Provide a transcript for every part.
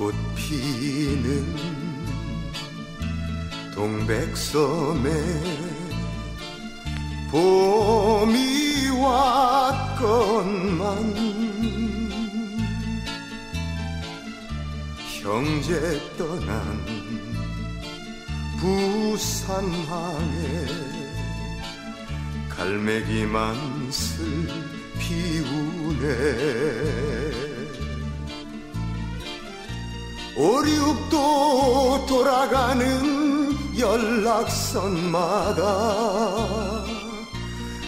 꽃 피는 동백섬에 봄이 왔건만 형제 떠난 부산항에 갈매기만 슬 피우네 오륙도 돌아가는 연락선마다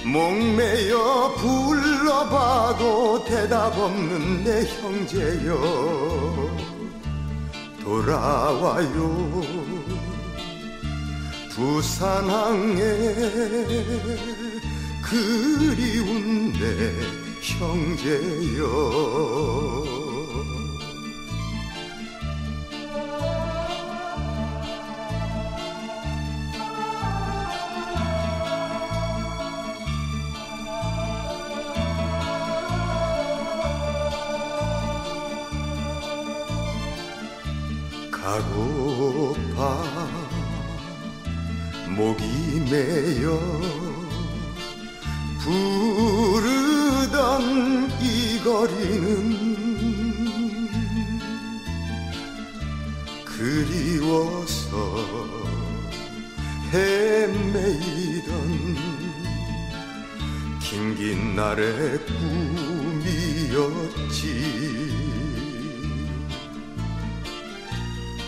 목매여 불러봐도 대답 없는 내 형제여 돌아와요. 부산항에 그리운 내 형제여 가고파 목이 메여 부르던 이 거리는 그리워서 헤매이던 긴긴 날의 꿈이었지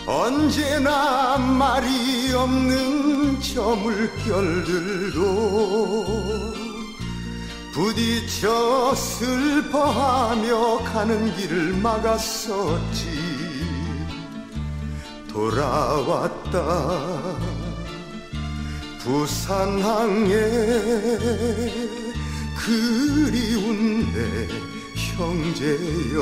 언제나 말이 없는 저 물결들도 부딪혀 슬퍼하며 가는 길을 막았었지. 돌아왔다. 부산항에 그리운 내 형제여